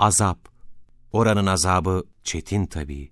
Azap. Oranın azabı çetin tabii.